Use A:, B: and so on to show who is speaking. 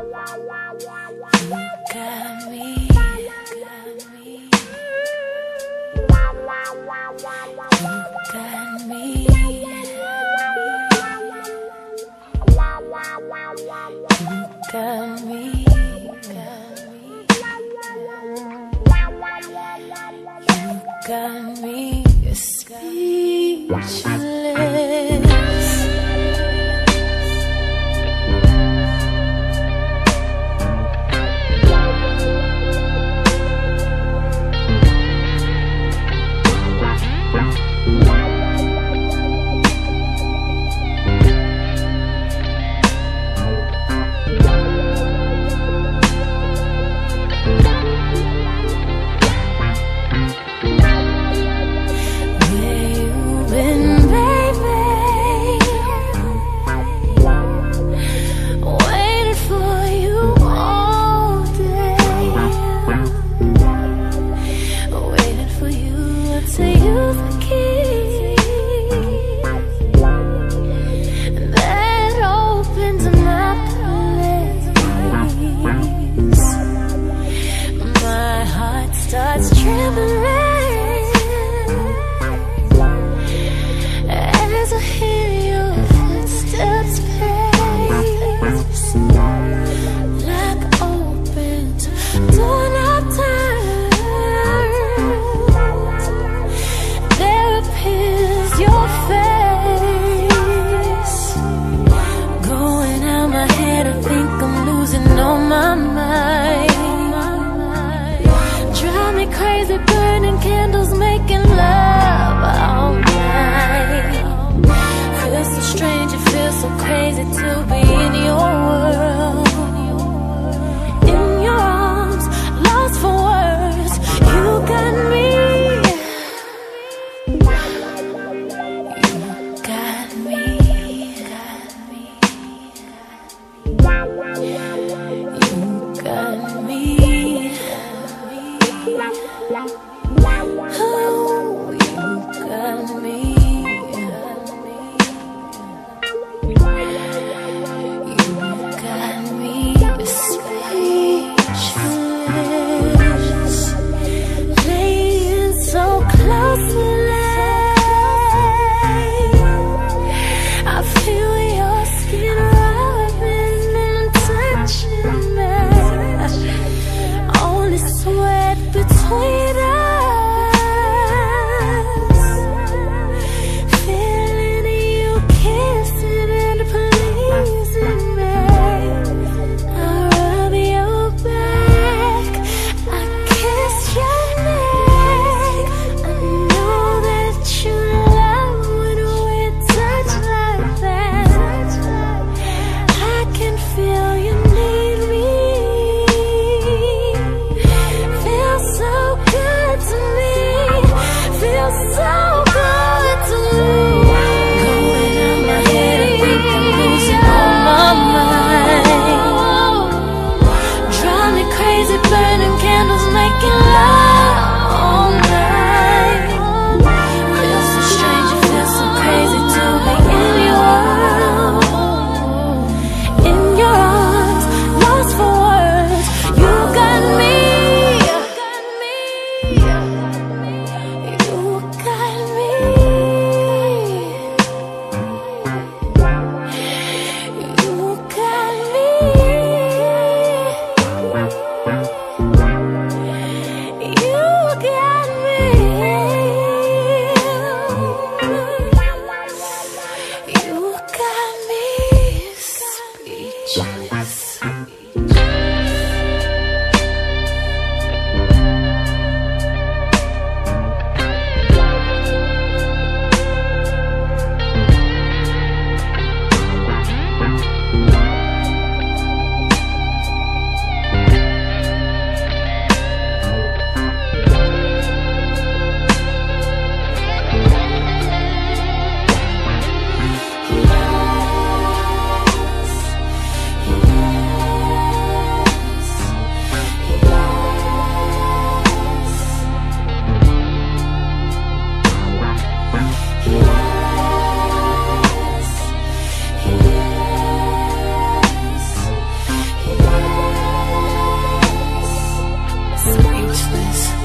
A: Look got me, look got me. Look got me. Look got me. Look at me. You're speechless. starts trembling As I hear your footsteps pace point 走。restless